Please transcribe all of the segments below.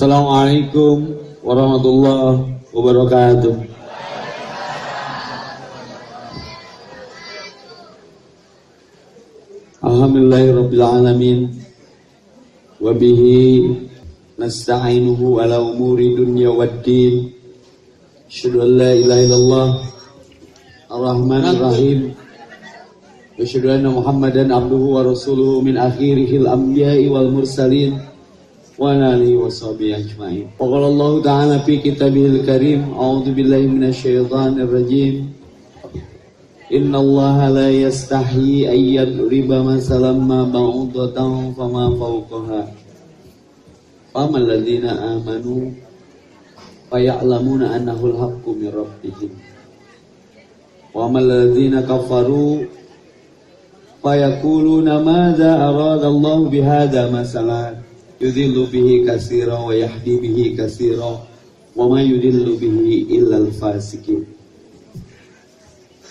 Assalamualaikum warahmatullahi wabarakatuh. Alhamdulillahirabbil alamin wa bihi nasta'inuhu ala umuri dunya waddin. Asyhadu an la ilaha illallah ar-rahmanir rahim. Wa asyhadu anna Muhammadan abduhu wa rasuluhu min akhirihil anbiya'i wal mursalin. وعلى آله وصحبه أجمعين وقال الله تعالى في كتابه الكريم أعوذ بالله من الشيطان الرجيم إن الله لا يستحيي أن يضرب مثلا ما بعوضة فما فوقها فأما الذين آمنوا فيعلمون أنه الحق من ربهم وأما الذين كفروا فيقولون ماذا أراد الله بهذا مثلا yudhillu bihi kasira wa yahdi bihi kasira wa ma yudhillu bihi illa al-fasikin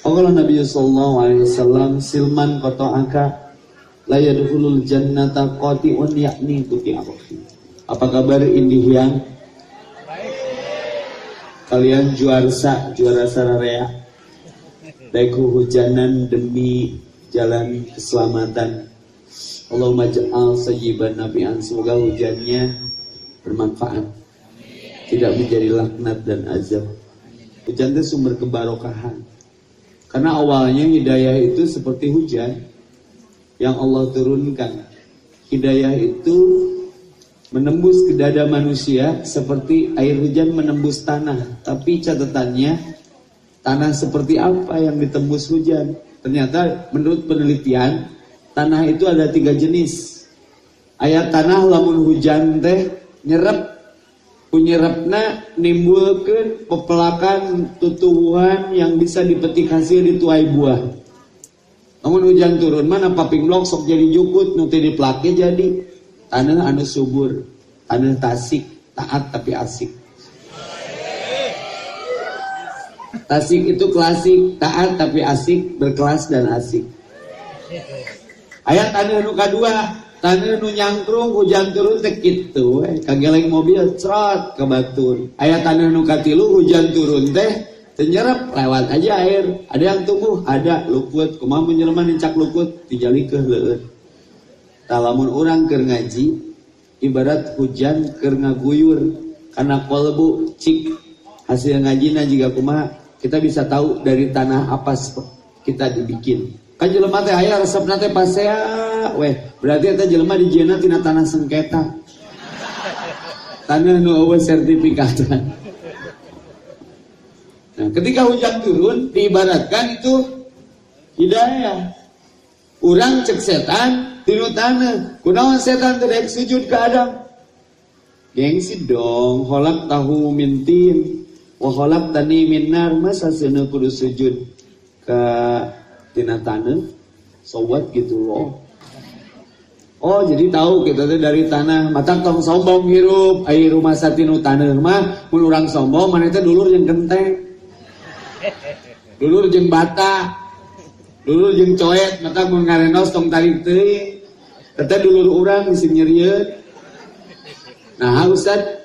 Allah Nabi sallallahu alaihi wasallam silman qata'aka la yadkhulul jannata qati'un yakni tuti Apa kabar indihian? Kalian juarsa, juara sararea. Daiku hujanan demi jalan keselamatan Allahumma ja'al sayyiban nabi'an Semoga hujannya bermanfaat Tidak menjadi laknat dan azab Hujan itu sumber kebarokahan Karena awalnya hidayah itu seperti hujan Yang Allah turunkan Hidayah itu menembus ke dada manusia seperti air hujan menembus tanah. Tapi catatannya, tanah seperti apa yang ditembus hujan? Ternyata menurut penelitian, tanah itu ada tiga jenis. Ayat tanah lamun hujan teh nyerap punyerapna nimbulkan pepelakan tutuhan yang bisa dipetik hasil di tuai buah. Namun hujan turun mana paping blok sok jadi jukut nuti di pelake jadi. Tanah anu subur tanah tasik taat tapi asik. Tasik itu klasik, taat tapi asik, berkelas dan asik. Ayat tanah nu kadua, tanah nu nyangkrung hujan turun teh kitu we. Kageleng mobil cerot ke batur. Ayat tanah nu katilu hujan turun teh tenyerap lewat aja air. Ada yang tumbuh, ada luput. Kumaha menjelma nincak luput dijali ke leueut. Talamun orang keur ngaji ibarat hujan keur ngaguyur karena kolbu cik hasil ngajina juga kumaha kita bisa tahu dari tanah apa kita dibikin. Kan jelema teh aya resepna teh pasea weh. Berarti eta jelema dijieuna tina tanah sengketa. Tanah nu eueuh sertifikatan. Nah, ketika hujan turun diibaratkan itu hidayah. Urang cek setan tinu tanah. Kunaon setan teh sujud ke Adam? Gengsi dong, holak tahu mintin, wa holak tani minar masa sana kudu sujud ke tina tanah sobat gitu loh. Oh jadi tahu kita tuh dari tanah. Mata tong sombong hirup. Air rumah satinu tanah mah mulurang sombong mana itu dulur yang genteng. Dulur jeng bata. Dulur jeng coet mata mau tong tarik teh. Kata dulur orang bisa nyeriut nah Ustad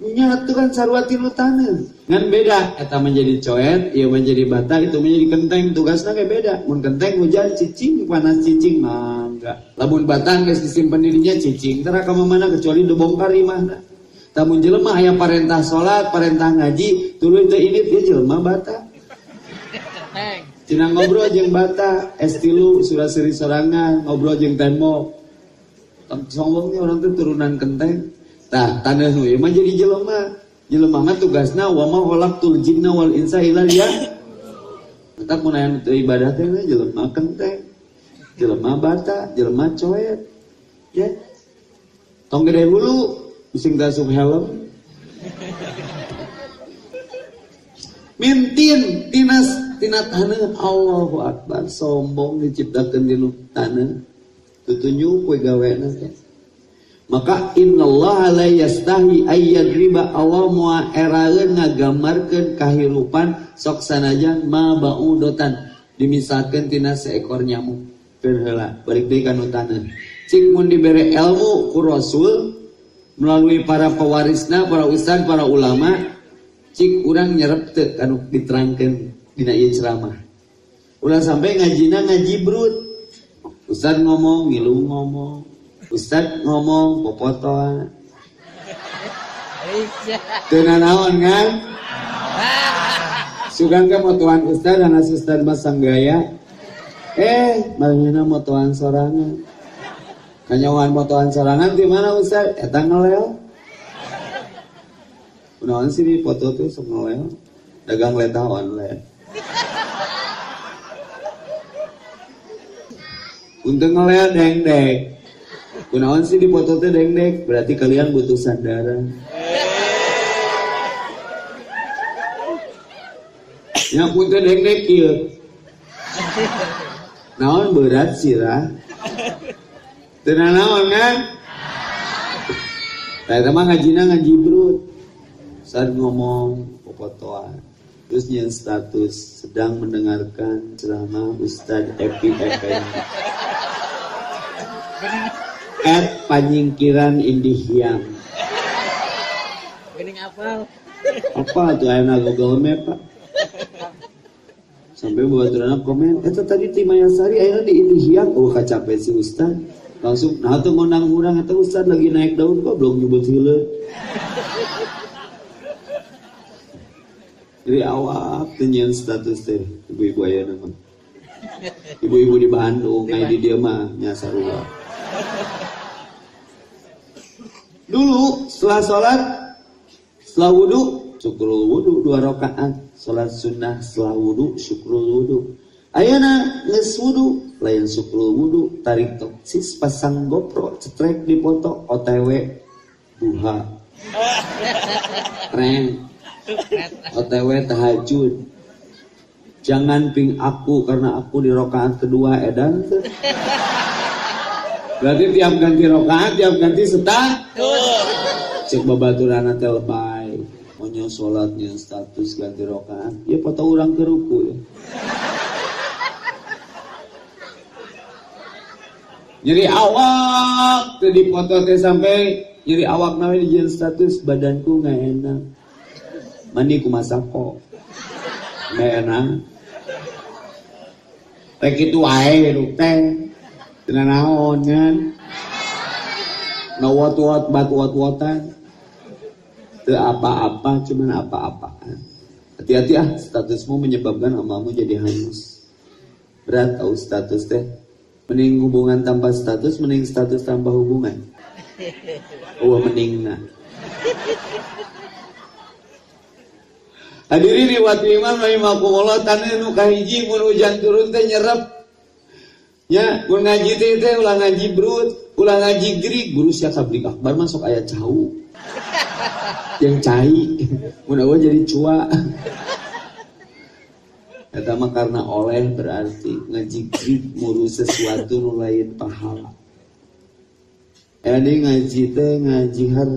nyatu kan sarwati tanah ngan beda eta menjadi coet ia menjadi bata itu menjadi kenteng tugasnya kayak beda. Mun kenteng hujan cicing panas cicing mangga. Lamun batang guys disimpan dirinya cicing tera kamu mana kecuali dibongkar imah tamun jelema aya parentah salat parentah ngaji turun teh ini dia jelema bata Cina ngobrol jeung bata estilu sudah seri sorangan ngobrol jeung tembok sombongnya orang tuh turunan kenteng Nah, tanda nu ieu mah jadi jelema. Jelema mah tugasna wa ma khalaqtul jinna wal insa illa ya. Kita mun aya ibadah teh jelema kenteng. Jelema bata, jelema coet. Ya. Tong gede hulu tasuk helm. Mintin tinas tina tanah Allahu Akbar sombong diciptakeun di tanah. Tutunjuk we gaweana teh. Maka innallaha la yastahi ayyadriba Allah mua eraeun ngagamarkeun kahirupan sok sanajan ma baudotan dimisalkeun tina seekor nyamuk. Keur balik deui kana taneuh cik mun dibere ilmu ku rasul melalui para pewarisna para ustad para ulama cik kurang nyerep te anu diterangkan dina ieu ceramah. Ulah sampai ngajina ngaji brut ustad ngomong ngilu ngomong ustad ngomong popotoan Tena naon kan Sugan ke motuan ustad dan ustad masang gaya Eh, malahnya motuan sorangan Kanyawan motoan sorangan di mana Ustaz? Eta ngeleo. Kunaon sih di foto tuh sok ngeleo. Dagang letah online. Untuk ngeleo deng-deng. Kunaon sih di foto tuh deng-deng. Berarti kalian butuh sandaran. Ya punten deng-deng kieu. Naon berat sirah. Tenang naon kan? Saya teman ngajina ngaji brut. Saat ngomong popotoan. Terus yang status sedang mendengarkan ceramah Ustadz Epi Effendi. At Panyingkiran Indihiang. Gening apal. Apa tuh ayana Google Map pak? Sampai buat komen, itu tadi Timaya Sari ayana di Indihiang. Oh kacapek si Ustadz langsung nah tuh ngonang urang atau ustad lagi naik daun kok belum nyebut hile jadi awak tenyen status teh ibu-ibu ayah nama ibu-ibu di Bandung kayak di dia mah nyasar uang dulu setelah sholat setelah wudhu syukurul wudhu dua rakaat. Sholat sunnah setelah wudhu syukurul wudhu Ayana nges wudu lain sukul wudu. Tarik toksis pasang GoPro cetrek di foto OTW duha. Reng OTW tahajud. Jangan ping aku karena aku di rokaat kedua edan Berarti tiap ganti rokaat tiap ganti setah Cek babaturana telebay Monyo sholatnya status ganti rokaat Ya foto orang keruku ya Nyeri awak tuh foto teh sampai nyeri awak nawe di status badanku nggak enak. Mandi ku masako. Nggak enak. Rek itu lu teh. Tena naon kan. Nawat-wat bat-wat-watan. Teu apa-apa cuman apa-apaan. Hati-hati ah statusmu menyebabkan amamu jadi hangus. Berat tahu status teh Mending hubungan tanpa status, mending status tanpa hubungan. Oh, mending nah. Hadirin riwayat Imam rahimakumullah tanah nu kahiji hujan turun teh nyerep. Ya, mun ngaji teh teh ulah ngaji brut, ulah ngaji grig, guru sia kabrik akbar masuk ayat jauh. Yang cai, mun jadi cua. Eta mah karena oleh berarti ngajigrid muru sesuatu nu lain pahala. Ini ngaji teh ngaji har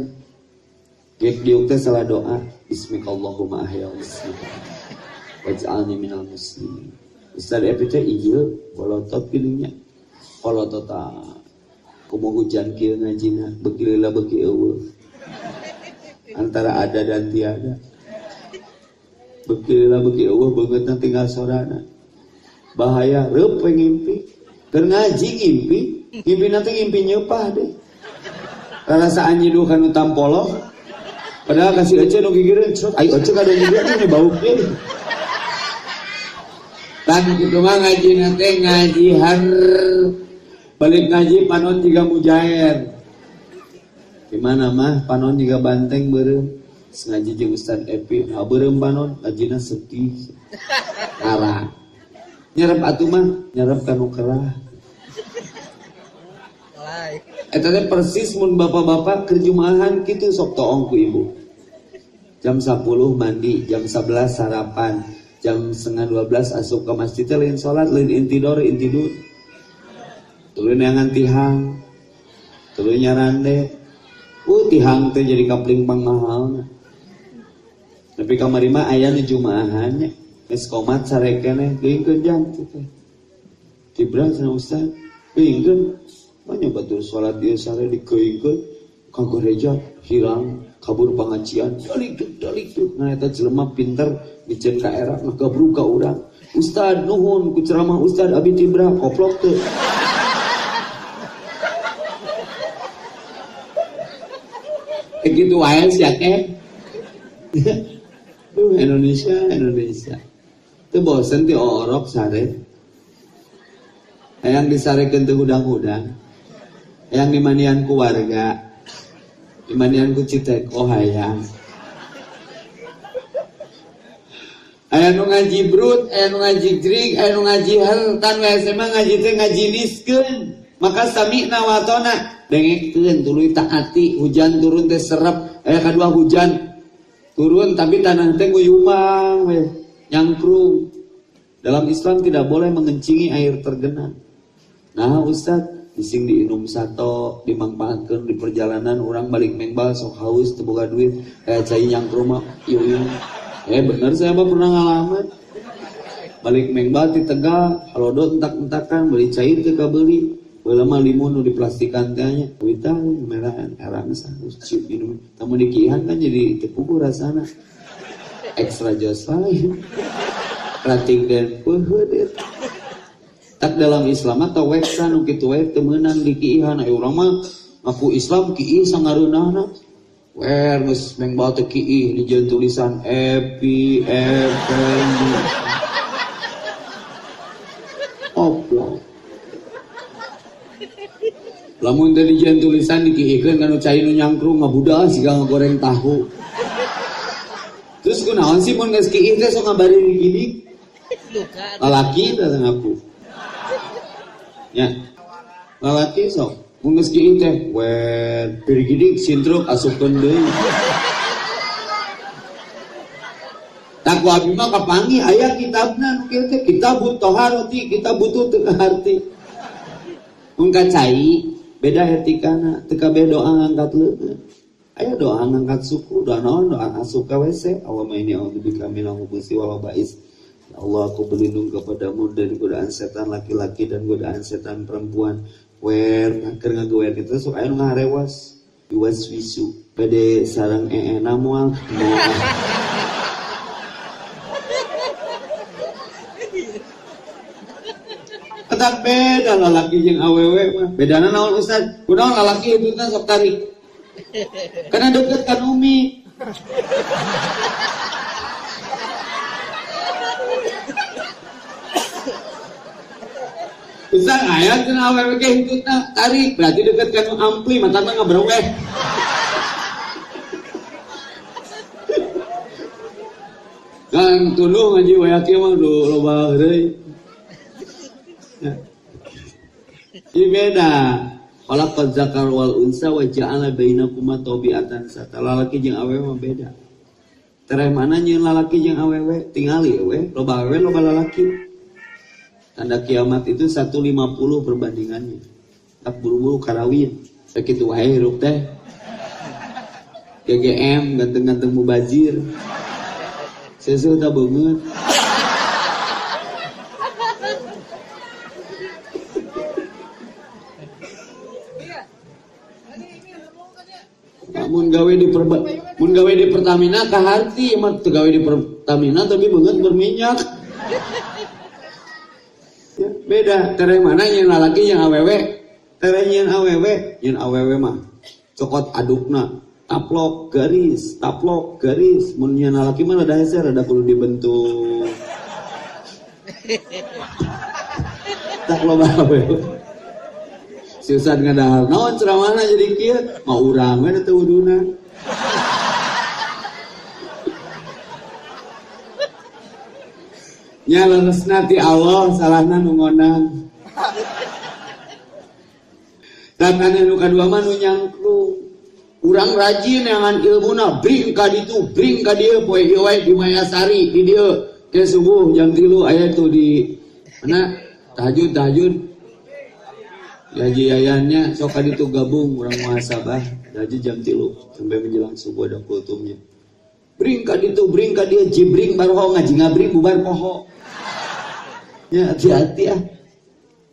Gek diuk teh salah doa Bismillahumma ahya bismika Waj'alni minal muslimin Epi teh iya Bolotot pilihnya Bolotot Kumo hujan kia ngajina Bekililah beki Antara ada dan tiada Bekilah beki Allah banget tinggal sorana. Bahaya rep ngimpi. Keur ngaji ngimpi, ngimpi nanti ngimpi nyepah deh. Rasa anjidu kan tampolo. Padahal kasih aja nu cerot ayo aja kada juga nih bau deh. Tan kitu mah ngaji nanti ngaji har. Balik ngaji panon tiga mujair. Gimana mah panon tiga banteng berem ngaji jeung Ustaz Epi habeurem banon ngajina sedih arah nyerap atuh mah nyerap kanu kerah. Eta teh persis mun bapak-bapak kerjumahan kitu sok toong ku ibu. Jam 10 mandi, jam 11 sarapan, jam setengah 12 asup ke masjid lain salat lain intidor intidur. Tuluy neangan tihang. Tuluy nyarande. Uh tihang teh jadi kapling pang mahal. Tapi kamari mah aya nu jumaahannya. Geus komat sarekene geuingkeun jam teh. Tibra sana ustaz, geuingkeun. Mah nyoba tur salat ieu sare dikeuykeun ka gereja hilang kabur pengajian. Dalik dalik tuh. Nah jelema pinter bikin ka era ngagabruk ka urang Ustad nuhun ku ceramah Ustad abi tibra koplok tuh. Gitu wae sih akeh Duh Indonesia Indonesia. Itu bosen di orok sare. Yang disarekeun teu hudang-hudang yang dimanian keluarga dimanian ku oh hayang Aya nu ngaji brut, aya nu ngaji grig, aya nu ngaji hal, kan we SMA ngaji teh ngaji niskeun. Maka sami nawatona dengekkeun tuluy taati, hujan turun teh serep, aya kadua hujan turun tapi tanah teh nguyumang we, nyangkrung. Dalam Islam tidak boleh mengencingi air tergenang. Nah Ustaz, bising diinum sato, dimanfaatkan di perjalanan orang balik mengbal sok haus terbuka duit, kayak cai nyangkrung mah, yuk Eh bener saya pernah ngalaman. Balik mengbal di Tegal, halodo entak-entakan, beli cair ke kabeli. Belama limun di plastikan tanya, wita merahan, erang sah, cium minum. Tamu dikihan kan jadi tepuku rasana. Ekstra jos lain. Rating dan pehedir. Tak dalam Islam atau weksa nu kitu wae temenan dikihan ayo urang mah ngaku Islam kiih sangareunahna Wer geus meng bawa teu kiih dijieun tulisan Epi Effendi. Opo. Lamun teu dijieun tulisan dikiihkeun kanu cai nu nyangkrung ngabuda siga ngagoreng tahu. Terus kunaon sih mun geus kiih teh sok ngabari gini? Lalaki teh ngaku. Ya. Lalaki sok Mun geus kieu teh, wer dari gini sintruk asupkeun deui. Tak abi mah kapangi aya kitabna nu kieu teh kitab butuh teu arti. Mun kacai beda etikana, teu kabeh doa ngangkat leuweung. Aya doa ngangkat suku, doa naon doa asup ka WC. Allahumma inni a'udzubika minal khubuthi wal ba'is. Allah aku berlindung kepadamu dari godaan setan laki-laki dan godaan setan perempuan wer keur ngagewer kitu sok aya ngarewas iwas wisu pede sarang ee namual Ketak beda lalaki jeung awewe mah. Bedana naon Ustaz? Kunaon lalaki itu teh sok tarik. Karena deket kan Umi. Ustaz ayat kena awewe ke hitutna tarik berarti dekat kan ampli mata mah ngabreweh. Kan tuluh ngaji wayaki mah do loba. Ya. Ini beda. Khalaqaz zakar wal unsa wa ja'ala bainakuma tabiatan sata. Lalaki jeung awewe mah beda. Tereh mana nyeun lalaki jeung awewe tingali we loba awewe loba lalaki. Tanda kiamat itu 150 perbandingannya. Tak buru-buru karawin. Begitu wae hirup teh. GGM ganteng-ganteng mubazir. Sesuatu tak banget. mun gawe di perba, mun gawe di Pertamina kaharti mah gawe di Pertamina tapi banget berminyak beda tere mana yang lalaki yang awewe tere yang awewe yang awewe mah. Cokot adukna. Taplok garis taplok garis. Mun yang lalaki mah ada heser ada perlu dibentuk. Tak lo awewe si Ustad ngadahal naon ceramahna jadi kia mau urang we teu wuduna nya nanti Allah salahna nu ngonang. Anu nu kadua mah nu nyangkrung urang rajin ilmu ilmuna bring ka ditu bring ka dieu poe ieu di Mayasari di dieu ke subuh jam 3 aya tuh di mana? Tahajud tahajud. Gaji ayahnya sok itu gabung orang muhasabah. Gaji jam tilu sampai menjelang subuh ada kultumnya. Bring ka ditu bring ka dia jibring baru ngaji ngabring bubar poho. Ya hati-hati ya.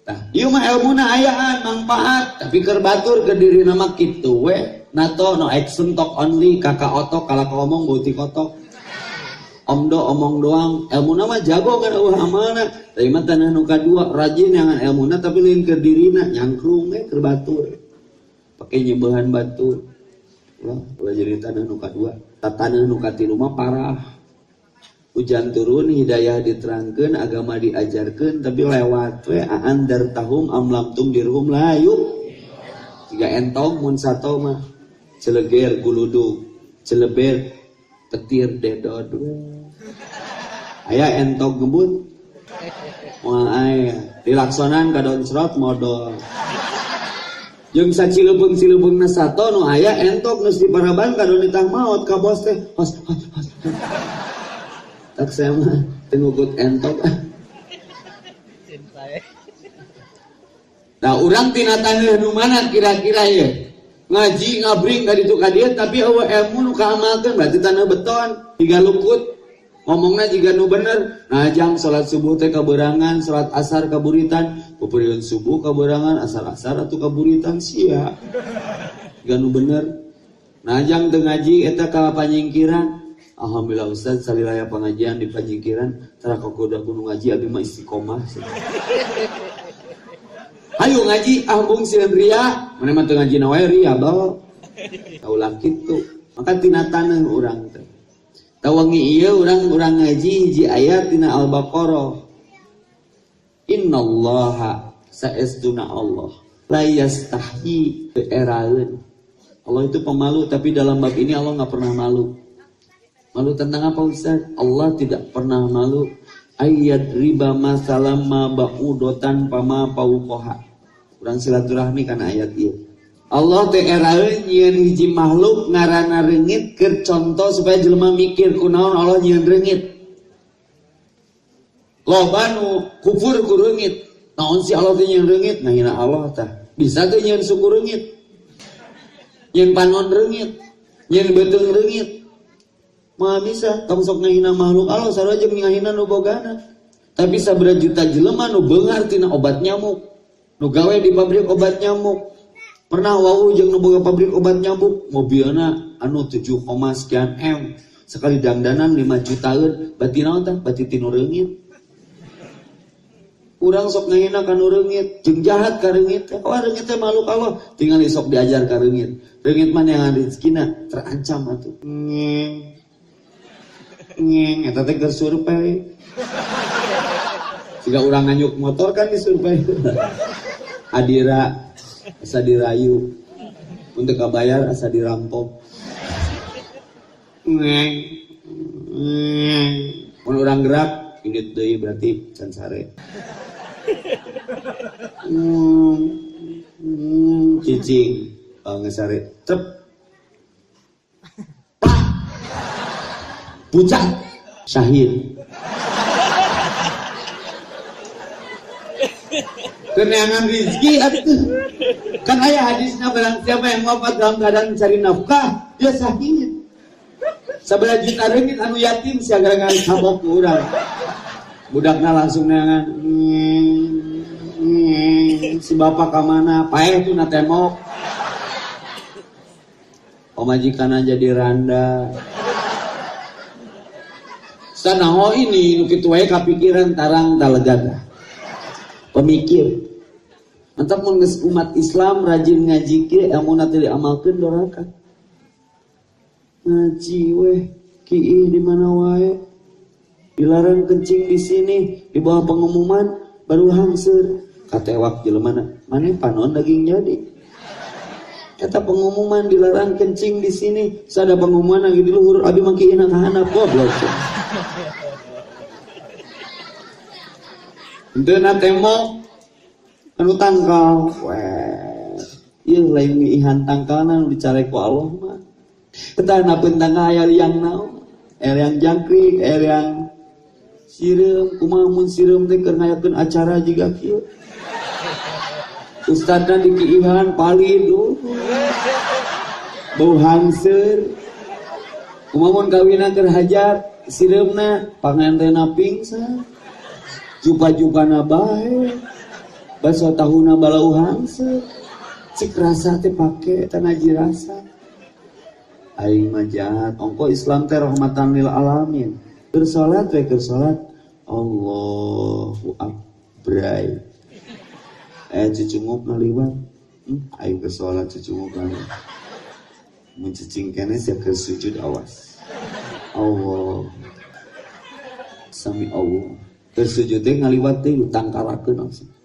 Nah, ieu mah ilmuna ayaan manfaat, tapi kerbatur ke diri nama kitu we. nato no action talk only kakak otok kalau ngomong bauti kotok Om do omong doang ilmu nama jago kan uh amanah tapi mah tanah nuka dua rajin yang ilmu tapi lain ke dirina nyangkrung eh ke batur pakai nyebahan batu tanah nuka dua. Tanah nuka tilu mah parah. Hujan turun hidayah diterangkan agama diajarkan tapi lewat we andar tahum amlam tum dirhum layu. Jika entong mun sato mah. Celeger guludu. Celeber petir dedod ayah entok gebut Wah ayah dilaksonan kadon serot modal Jeung sacileupeung cileupeung na sato nu aya entok geus diparaban kadon ditah maot ka bos teh. Hos hos hos. Tak saya mah tengugut entok. Nah, orang tina taneuh nu mana kira-kira ya? Ngaji ngabring ka ditu ka tapi eueuh ilmu nu kaamalkeun berarti tanah beton, tiga lukut ngomongnya jika nu bener. Jam sholat subuh teh kaberangan sholat asar kaburitan. Pupurian subuh kaberangan asar asar atau kaburitan sia. Jika nu bener. Nah jam ngaji eta ka panyingkiran. Alhamdulillah Ustaz salilaya pengajian di panyingkiran. Tara kok udah gunung ngaji abi mah istiqomah Ayo ngaji ahbung silan ria. Mana mah ngaji nawae ria bawa kaulah kitu maka tina taneuh urang tawangi iya orang-orang ngaji hiji ayat tina al-baqarah. Innallaha saestuna Allah. La yastahyi beeraeun Allah itu pemalu tapi dalam bab ini Allah nggak pernah malu. Malu tentang apa Ustaz? Allah tidak pernah malu. Ayat riba masalah ma ba'udotan pama paukoha. Kurang silaturahmi karena ayat itu Allah eraeun nyieun hiji makhluk ngarana reungit keur contoh supaya jelema mikir kunaon Allah nyieun reungit. Loba nu kufur ku reungit. Naon si Allah teh nyieun reungit? Nah hina Allah tah. Bisa teh nyieun suku reungit. Nyieun panon reungit. Nyieun beuteung reungit. Mah bisa tong sok ngahina makhluk Allah sarua jeung ngahina nu bogana. Tapi sabaraha juta jelema nu beungar tina obat nyamuk. Nu gawe di pabrik obat nyamuk pernah wau jeung boga pabrik obat nyamuk? Mobilna anu 7, sekian M. Sekali dandanan 5 jutaan berarti naon tah? Berarti tinu urang sok ngahina ka nu reungit. Jeung jahat ka reungit oh reungit teh tinggal sok diajar ka reungit. Mana yang rezekina terancam atuh. Ngeng ngeng eta teh keur survei. Jika urang nganyuk motor kan di survei Adira asa dirayu. Untuk kabayar asa dirampok. Ngeng orang gerak ini deui berarti can sare. Hmm, hmm, cicing oh, ngesare cep. Pucat. Syahid. Keneangan rizki atuh kan ayah hadisnya barang siapa yang wafat dalam keadaan mencari nafkah dia sakit sebelah juta ringgit anu yatim si gara-gara sabok urang budaknya langsung neangan si bapak ke mana paeh tuh natemok majikan jadi randa. Sana oh ini nukitu wae kapikiran tarang talegada pemikir mun umat Islam rajin ngaji ke amun teh diamalkeun doraka. Ngaji weh kiih di mana wae? Dilarang kencing di sini di bawah pengumuman baru hangsur katewak jelema mana panon daging jadi? Kata pengumuman dilarang kencing di sini sada pengumuman lagi di luhur abi maki ina kahana goblok Ente na temo anu tangkal, weh, iya lain ihan tangkal anu dicari ku Allah mah. Kita napun tangkal ayah yang nau, air yang jangkrik, air yang sirum, kumaha mun sirum teh keur ngayakeun acara juga kieu. Ustadna kiihan palid bau hanseur. Kumaha mun kawina keur hajat, sirumna pangantena pingsan juba-juba nabahe baso tahuna balau hangse cik rasa teh pake tanaji rasa. Aing majat ongko Islam teh rahmatan lil alamin. Keur salat we keur salat Allahu akbar. Eh cucunguk ngaliwat hmm, aing keur salat cucunguk ngaliwat mencicing kene siap ke sujud awas. Allah sami Allah. Keur sujud teh ngaliwat teh langsung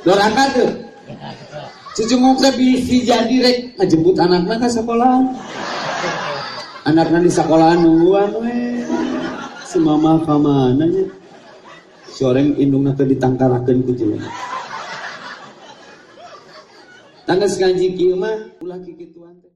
Dorakan tuh. Cucu muka bisi jadi rek ngejemput anaknya ke sekolah. Anaknya di sekolah nungguan we. Semama kamana nya. Soreng indungna teh ditangkarakeun ku jelema. Tangga sekanji kieu mah ulah kikituan teh.